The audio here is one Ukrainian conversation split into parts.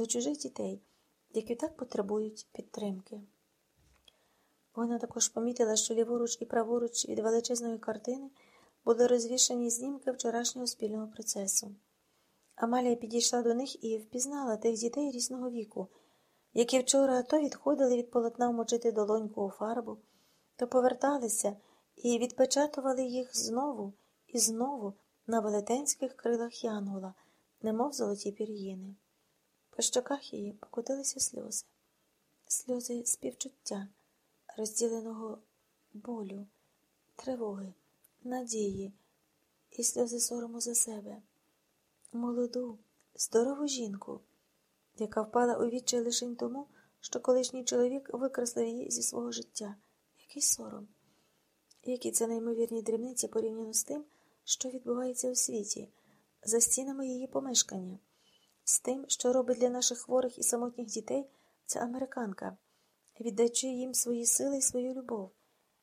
до чужих дітей, які так потребують підтримки. Вона також помітила, що ліворуч і праворуч від величезної картини були розвішані знімки вчорашнього спільного процесу. Амалія підійшла до них і впізнала тих дітей різного віку, які вчора то відходили від полотна вмочити долоньку у фарбу, то поверталися і відпечатували їх знову і знову на велетенських крилах Янгола, немов золоті пір'їни. По щоках її покотилися сльози, сльози співчуття, розділеного болю, тривоги, надії і сльози сорому за себе, молоду, здорову жінку, яка впала у відчай лишень тому, що колишній чоловік викреслив її зі свого життя. Який сором, які це неймовірні дрібниці порівняно з тим, що відбувається у світі, за стінами її помешкання, з тим, що робить для наших хворих і самотніх дітей ця американка, віддаючи їм свої сили і свою любов,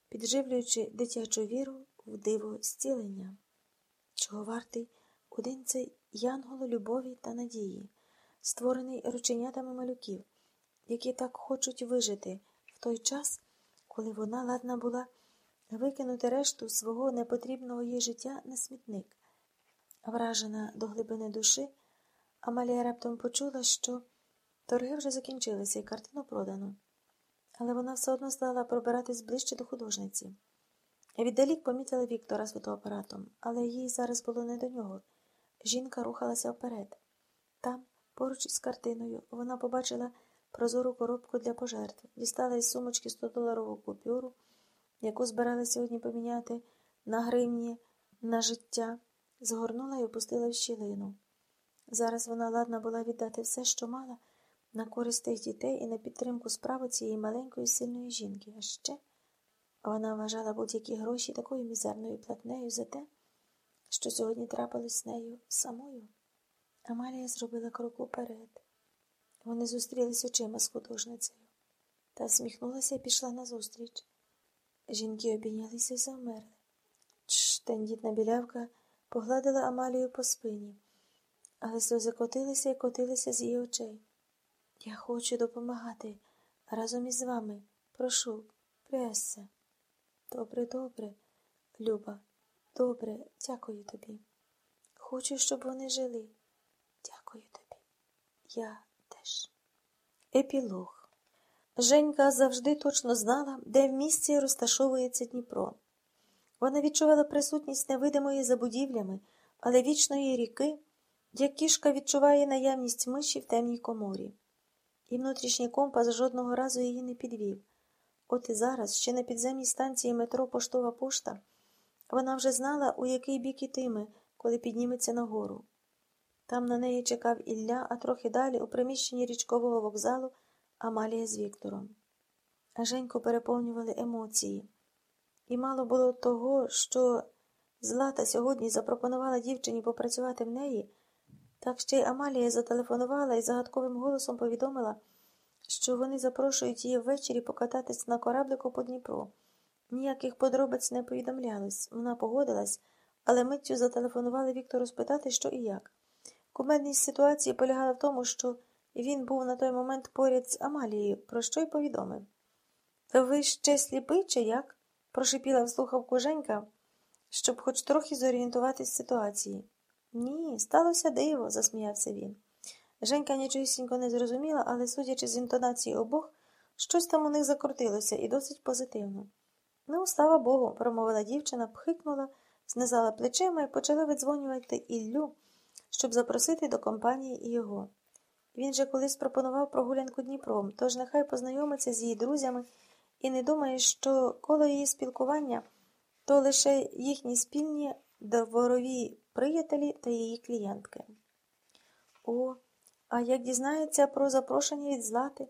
підживлюючи дитячу віру в диво зцілення, чого вартий один цей янголо любові та надії, створений рученятами малюків, які так хочуть вижити в той час, коли вона ладна була викинути решту свого непотрібного їй життя на смітник. Вражена до глибини душі, Амалія раптом почула, що торги вже закінчилися і картину продано. Але вона все одно стала пробиратись ближче до художниці. Віддалік помітила Віктора з фотоапаратом, але їй зараз було не до нього. Жінка рухалася вперед. Там, поруч із картиною, вона побачила прозору коробку для пожертв, дістала із сумочки 100-доларову купюру яку збирали сьогодні поміняти на гривні на життя, згорнула і опустила в щілину. Зараз вона ладна була віддати все, що мала, на користь тих дітей і на підтримку справи цієї маленької сильної жінки. А ще вона вважала будь-які гроші такою мізерною платнею за те, що сьогодні трапилось з нею самою. Амалія зробила крок уперед. Вони зустрілись очима з художницею та всміхнулася і пішла назустріч. Жінки обійнялися і завмерли. Тендітна білявка погладила Амалію по спині, але сльози котилися і котилися з її очей. Я хочу допомагати разом із вами. Прошу, прясся. Добре, добре, Люба, добре, дякую тобі. Хочу, щоб вони жили. Дякую тобі. Я теж. Епілог. Женька завжди точно знала, де в місті розташовується Дніпро. Вона відчувала присутність невидимої за будівлями, але вічної ріки, як кішка відчуває наявність миші в темній коморі. І внутрішній компас жодного разу її не підвів. От і зараз, ще на підземній станції метро Поштова пошта, вона вже знала, у який бік ітиме, коли підніметься нагору. Там на неї чекав Ілля, а трохи далі, у приміщенні річкового вокзалу. Амалія з Віктором. А Женьку переповнювали емоції. І мало було того, що Злата сьогодні запропонувала дівчині попрацювати в неї, так ще й Амалія зателефонувала і загадковим голосом повідомила, що вони запрошують її ввечері покататись на кораблику по Дніпру. Ніяких подробиць не повідомлялось. Вона погодилась, але миттю зателефонували Віктору спитати, що і як. Кумедність ситуації полягала в тому, що він був на той момент поряд з Амалією, про що й повідомив. Ви ще сліпий, чи як? прошипіла в слухавку Женька, щоб хоч трохи зорієнтуватись ситуації. Ні, сталося диво, засміявся він. Женька нічогісінько не зрозуміла, але, судячи з інтонації обох, щось там у них закрутилося і досить позитивно. Ну, слава Богу, промовила дівчина, пхикнула, знизала плечима і почала видзвонювати Іллю, щоб запросити до компанії і його. Він же колись пропонував прогулянку Дніпром, тож нехай познайомиться з її друзями і не думає, що коло її спілкування то лише їхні спільні дворові приятелі та її клієнтки. О, а як дізнається про запрошення від злати,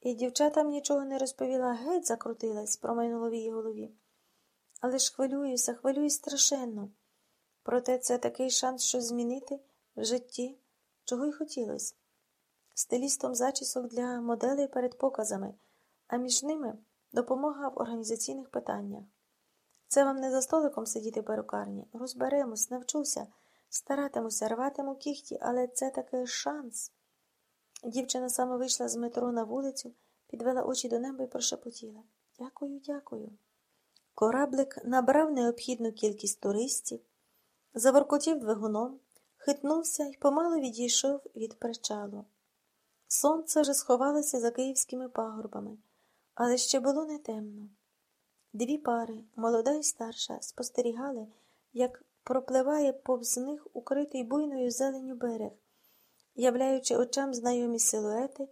і дівчатам нічого не розповіла, геть закрутилась, промайнуло в її голові. Але ж хвилююся, хвилююсь страшенно. Проте це такий шанс щось змінити в житті, чого й хотілося стилістом зачісок для моделей перед показами, а між ними допомога в організаційних питаннях. Це вам не за столиком сидіти перукарні. Розберемось, навчуся, старатимуся, рватиму кіхті, але це такий шанс. Дівчина саме вийшла з метро на вулицю, підвела очі до неба і прошепотіла Дякую, дякую. Кораблик набрав необхідну кількість туристів, заворкотів двигуном, хитнувся і помало відійшов від причалу. Сонце вже сховалося за київськими пагорбами, але ще було не темно. Дві пари, молода і старша, спостерігали, як пропливає повз них укритий буйною зеленю берег, являючи очам знайомі силуети